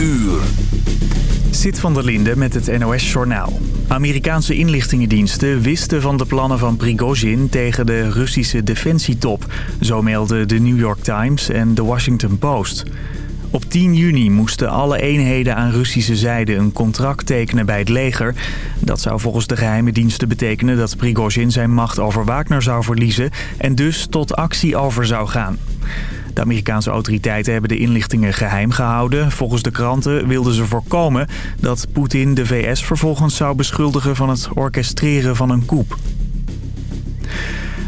uur. Zit van der Linde met het NOS-journaal. Amerikaanse inlichtingendiensten wisten van de plannen van Prigozhin tegen de Russische defensietop. Zo melden de New York Times en de Washington Post. Op 10 juni moesten alle eenheden aan Russische zijde een contract tekenen bij het leger. Dat zou volgens de geheime diensten betekenen dat Prigozhin zijn macht over Wagner zou verliezen... en dus tot actie over zou gaan. De Amerikaanse autoriteiten hebben de inlichtingen geheim gehouden. Volgens de kranten wilden ze voorkomen dat Poetin de VS vervolgens zou beschuldigen van het orchestreren van een coup.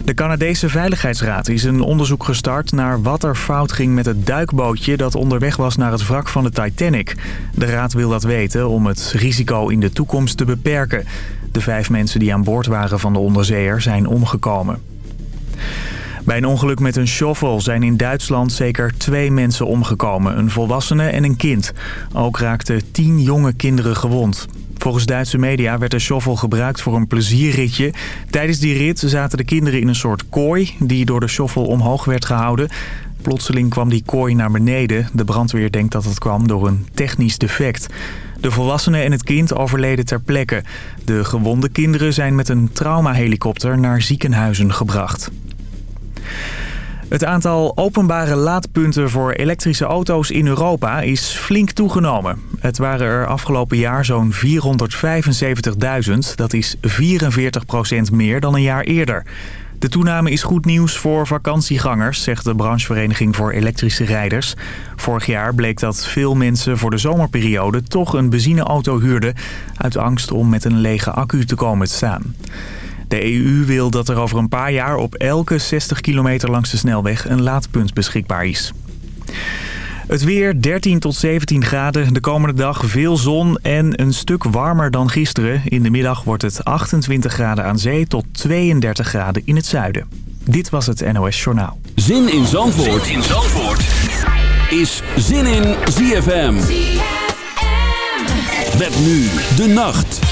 De Canadese Veiligheidsraad is een onderzoek gestart naar wat er fout ging met het duikbootje dat onderweg was naar het wrak van de Titanic. De raad wil dat weten om het risico in de toekomst te beperken. De vijf mensen die aan boord waren van de onderzeeër zijn omgekomen. Bij een ongeluk met een shovel zijn in Duitsland zeker twee mensen omgekomen. Een volwassene en een kind. Ook raakten tien jonge kinderen gewond. Volgens Duitse media werd de shovel gebruikt voor een plezierritje. Tijdens die rit zaten de kinderen in een soort kooi die door de shovel omhoog werd gehouden. Plotseling kwam die kooi naar beneden. De brandweer denkt dat het kwam door een technisch defect. De volwassenen en het kind overleden ter plekke. De gewonde kinderen zijn met een traumahelikopter naar ziekenhuizen gebracht. Het aantal openbare laadpunten voor elektrische auto's in Europa is flink toegenomen. Het waren er afgelopen jaar zo'n 475.000. Dat is 44% meer dan een jaar eerder. De toename is goed nieuws voor vakantiegangers, zegt de branchevereniging voor elektrische rijders. Vorig jaar bleek dat veel mensen voor de zomerperiode toch een benzineauto huurden... uit angst om met een lege accu te komen te staan. De EU wil dat er over een paar jaar op elke 60 kilometer langs de snelweg een laadpunt beschikbaar is. Het weer 13 tot 17 graden. De komende dag veel zon en een stuk warmer dan gisteren. In de middag wordt het 28 graden aan zee tot 32 graden in het zuiden. Dit was het NOS Journaal. Zin in Zandvoort, zin in Zandvoort. is Zin in ZFM. ZFM. Met nu de nacht.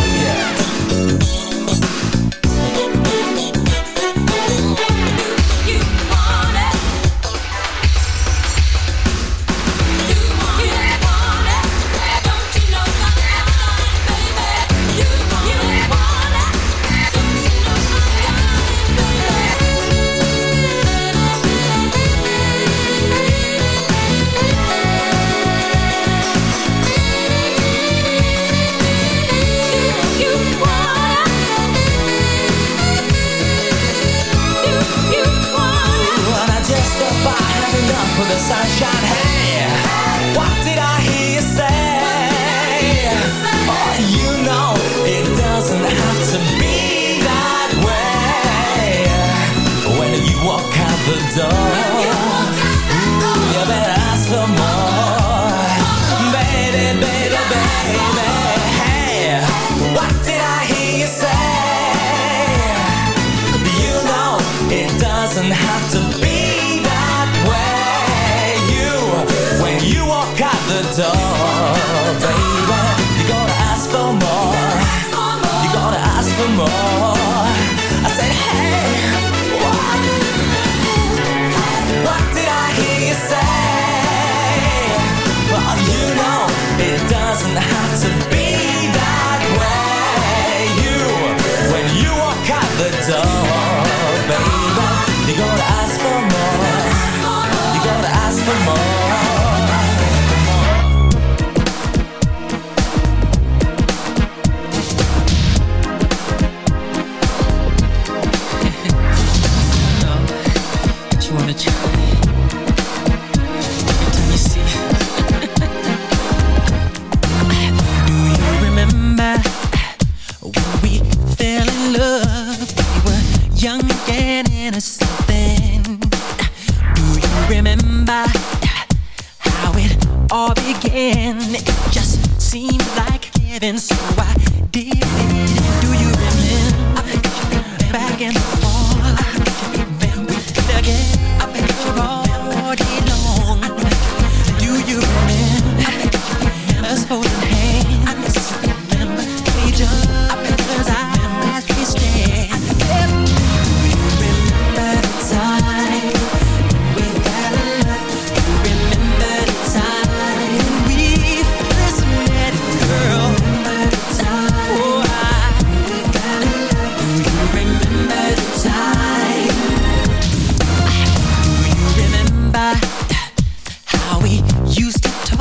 doesn't have to be that way. You, when you walk out the door.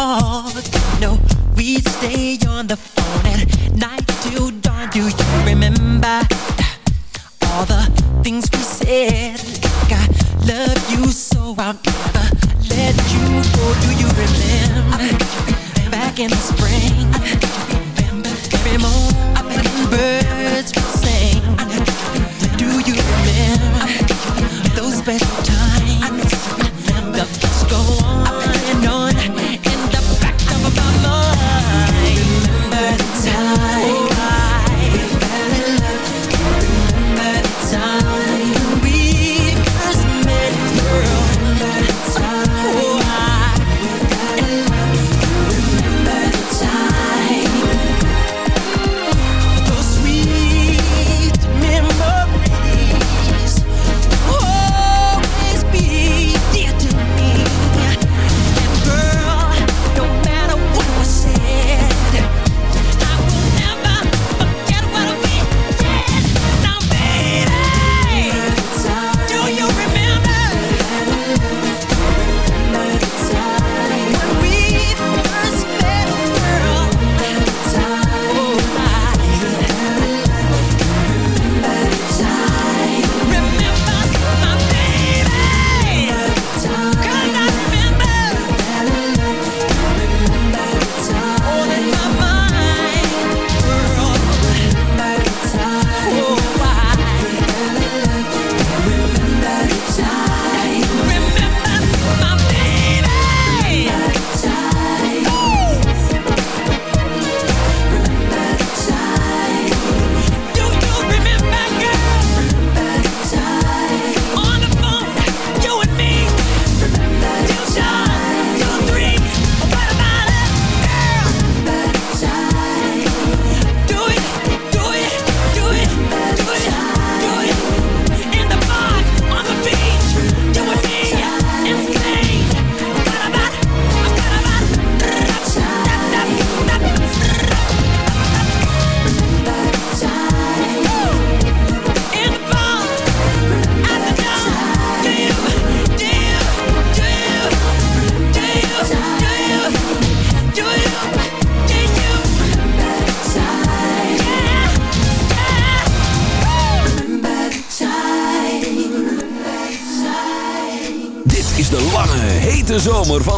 apart. No, we stay on the phone.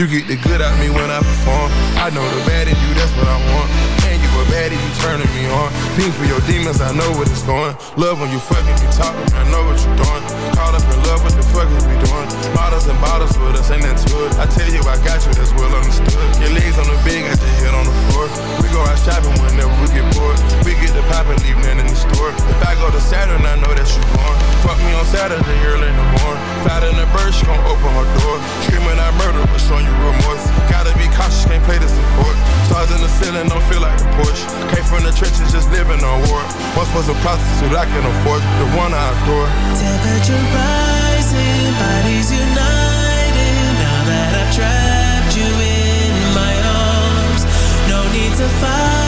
You get the good out me when I perform. I know the bad in you, that's what I want. And you a baddie, you turning me on. Fiend for your demons, I know what it's going. Love when you fucking be talking, I know what you're doing. Caught up in love, what the fuck is we doing? Bottles and bottles with us, ain't that it? I tell you, I got you, that's well understood. Your legs on the bed, got your head on the floor. We go out shopping whenever we get bored. We get the pop and leave nothing in the store. If I go to Saturn, I know that you born. Fuck me on Saturday early bird, she gon' open her door. Screaming out murder, but showing you remorse. Gotta be cautious, can't play the support. Stars in the ceiling, don't feel like the Porsche. Came from the trenches, just living on war. Once was a prostitute, I can afford the one I adore. Temperature rising, bodies united. Now that I've trapped you in my arms, no need to fight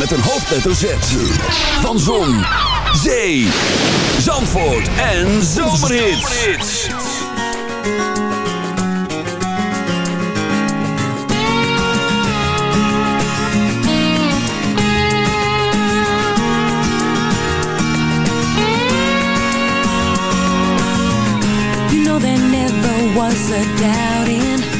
Met een hoofdletter Z. Van Zon, Zee, Zandvoort en Zomerhit. You know there never was a doubt in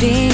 I'll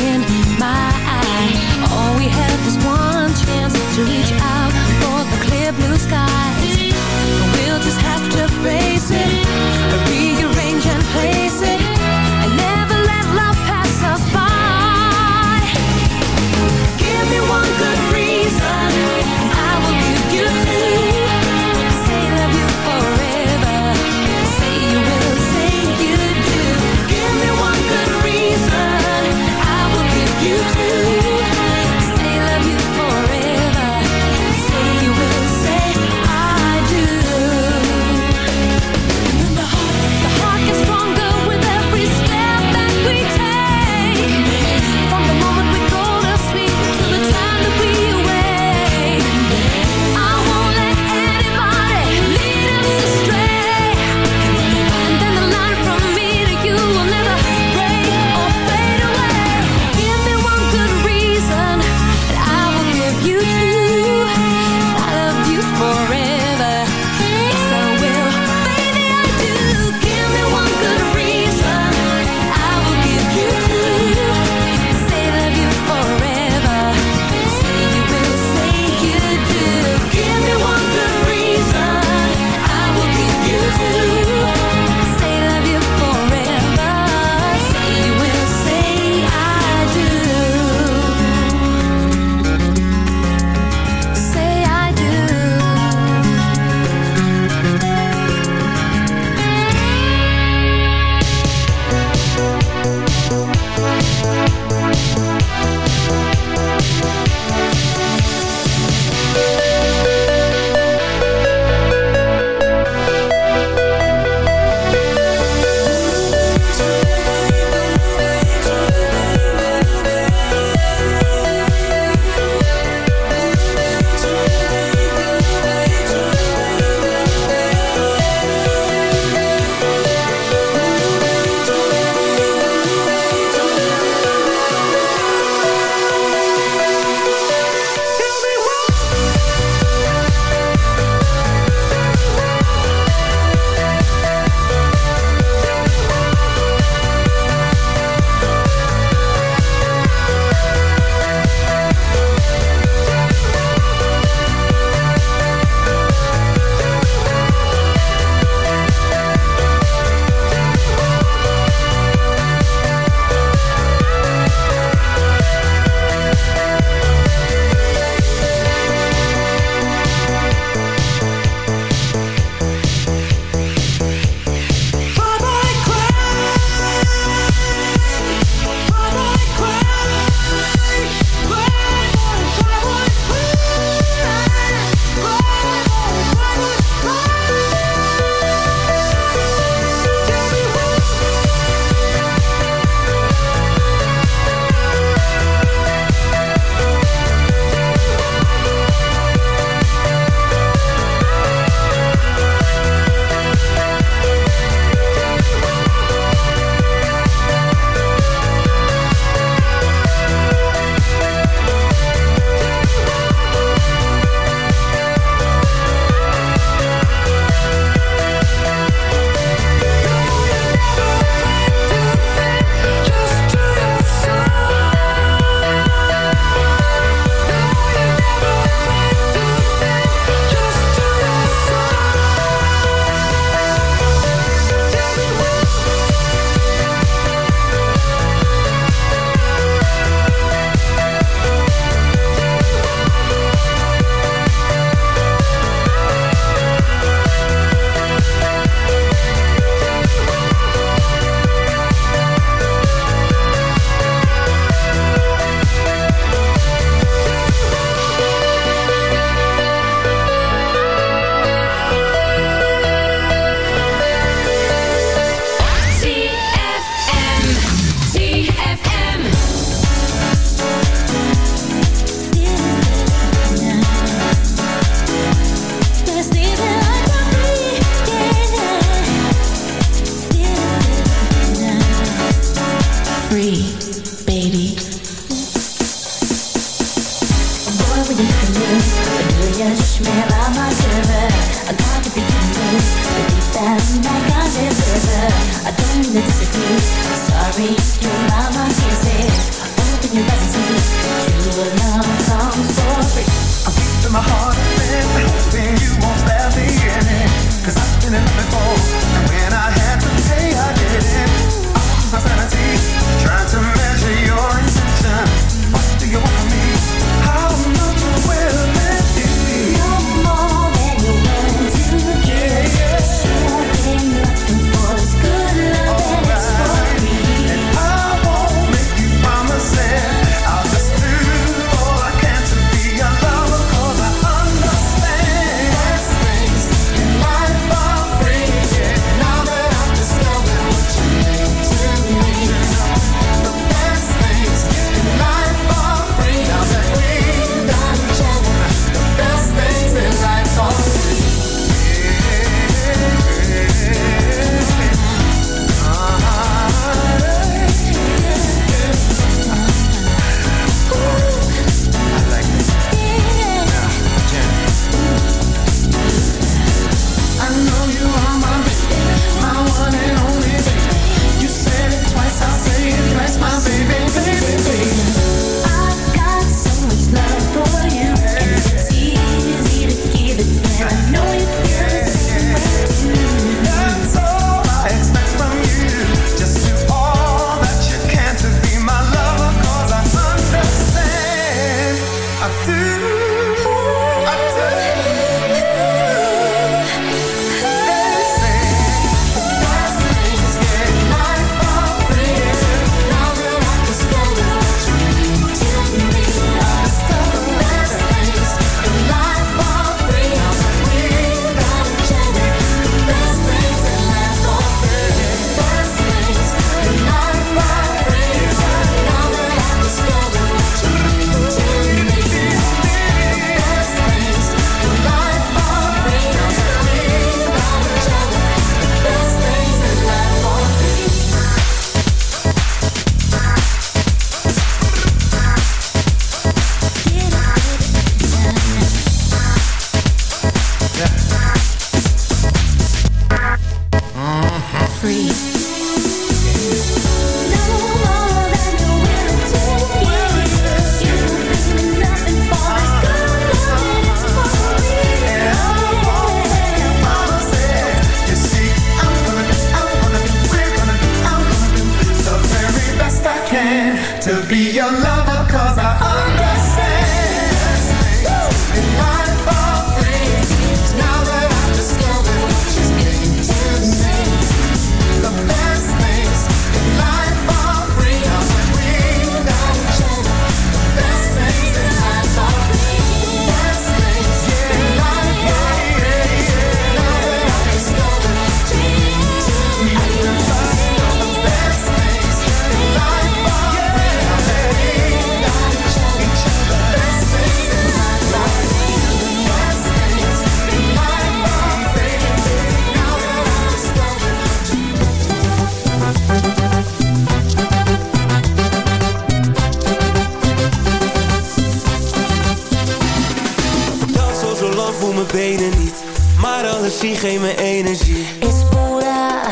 geef me energie. Es pura,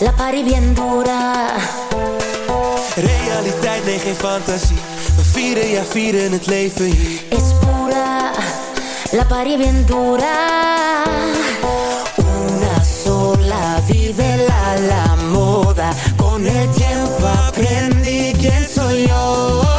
la party bien dura. Realiteit, nee geen fantasie. We vieren, ja vieren het leven hier. Es pura, la party bien dura. Una sola, vive la, la moda. Con el tiempo aprendí quién soy yo.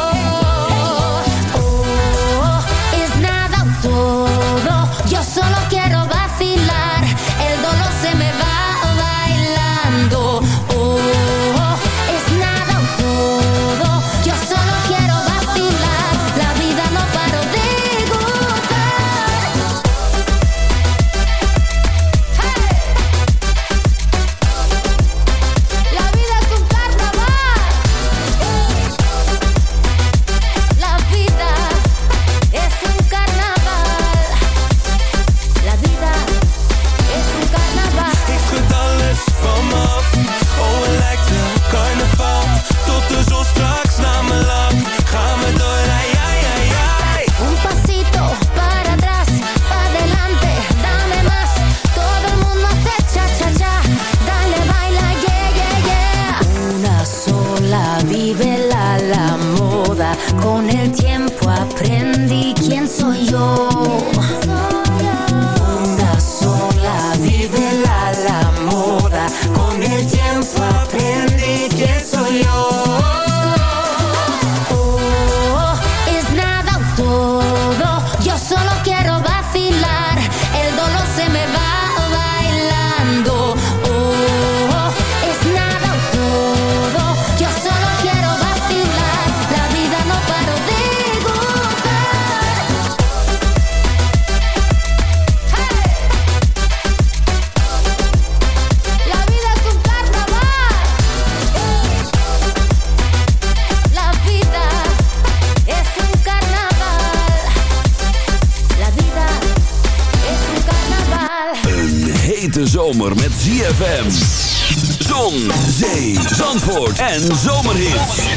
En zomerhits.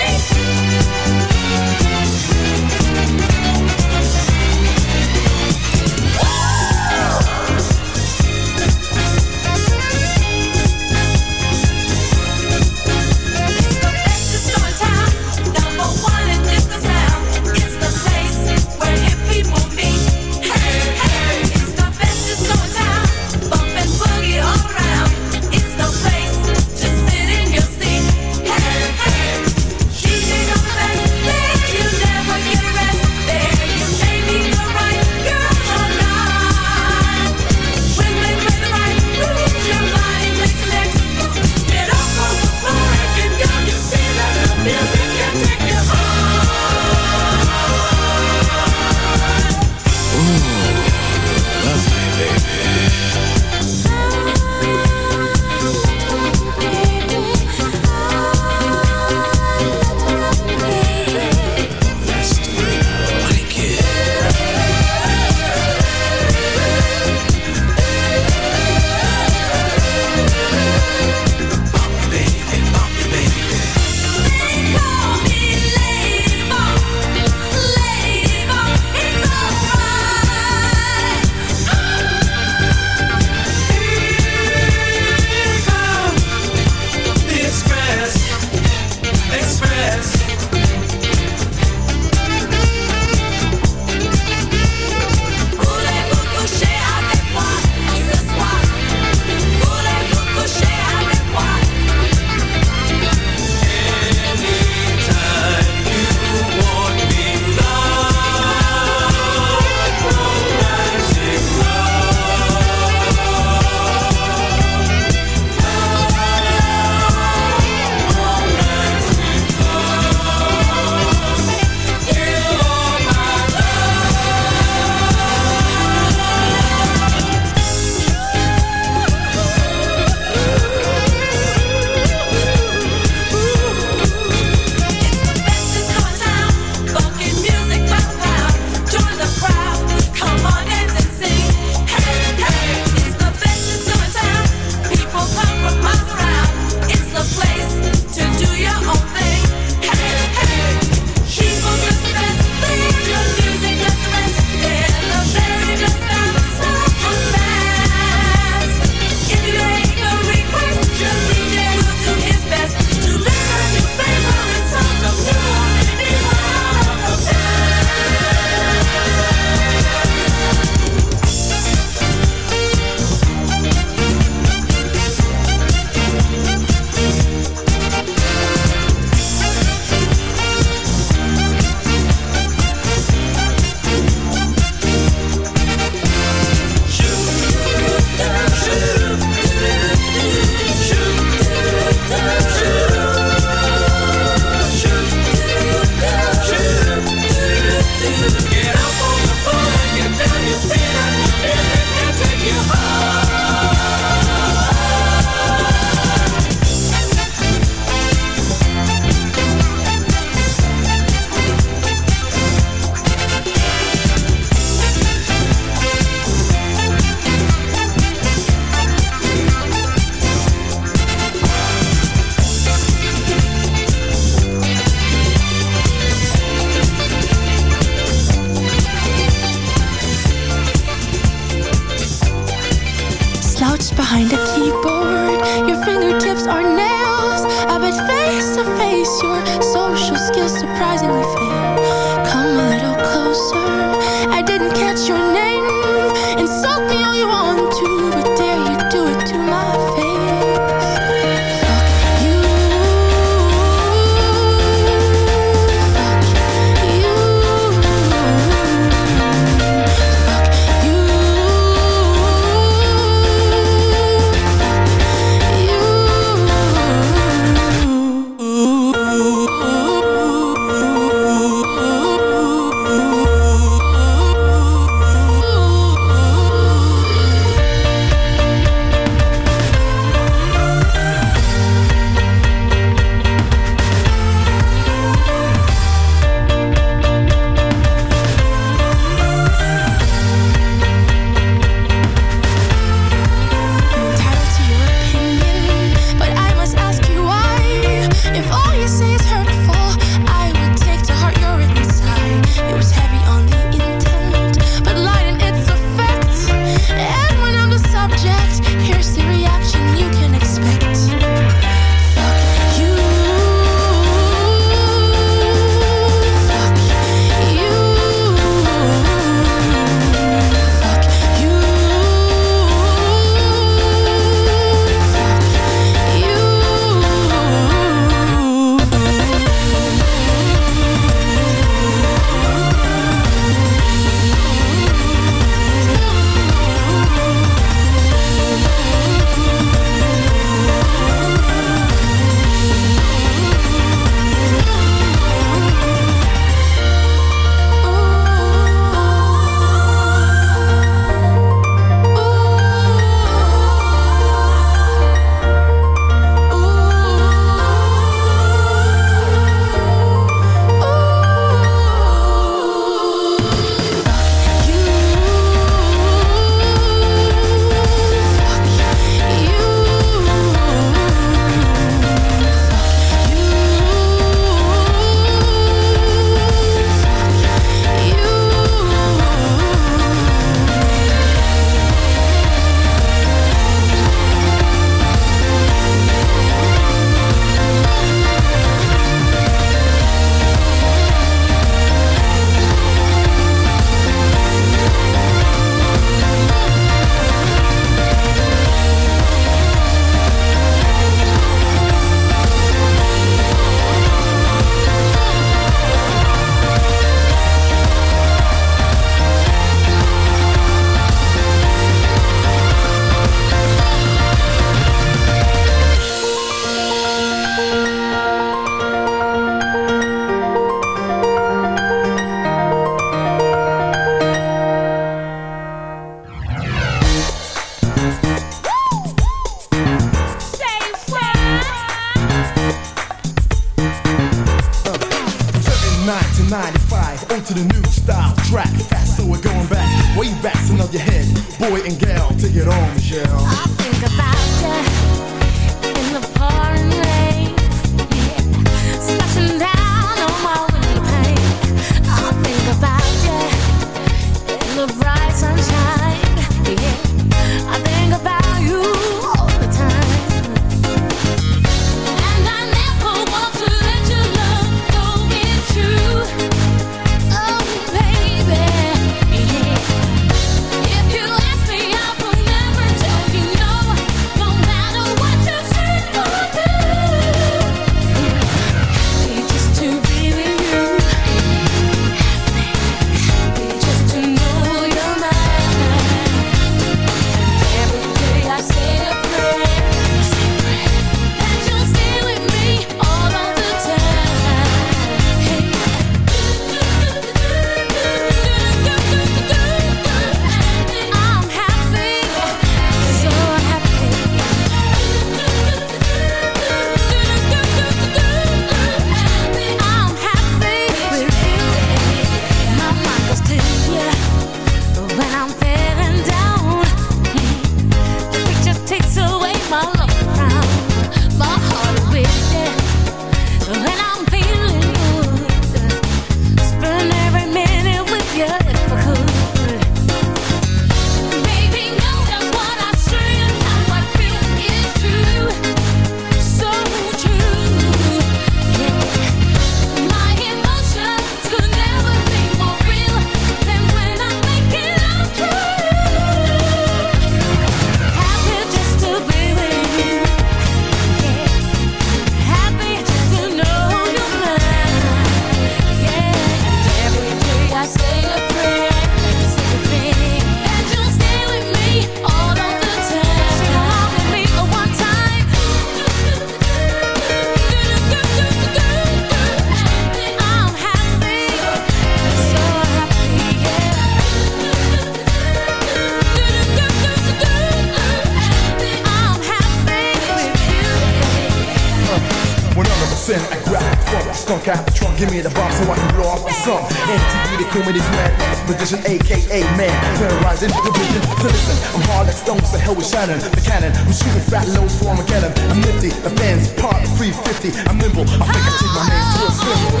Man. Terrorizing the vision. So listen, I'm hard like stones, the hell with Shannon, the cannon. I'm shooting fat loads for Armageddon. I'm nifty, the fans part 350. I'm nimble, I think I take my name to a symbol.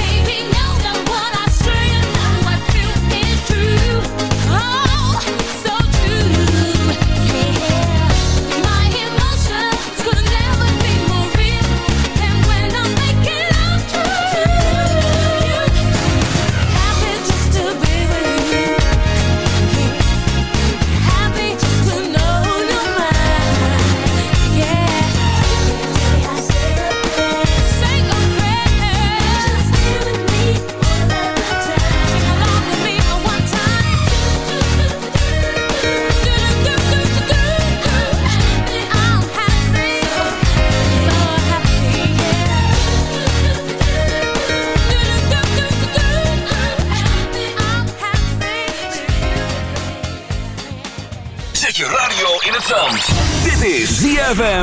Baby, know that what I say and how I feel is true.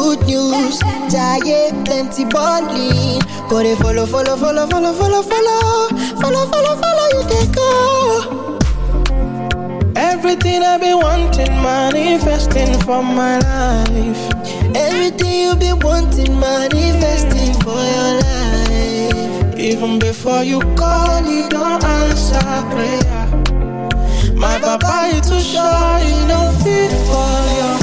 good news, giant plenty bonding. Go they follow, follow, follow, follow, follow, follow, follow, follow, follow you they go. Everything I've been wanting, manifesting for my life. Everything you've been wanting, manifesting for your life. Even before you call, you don't answer prayer. My papa is too shy, you don't fit for your.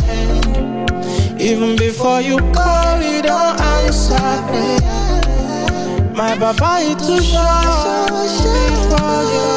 Even before you call, you don't answer prayer. My papa is too shy, fit for your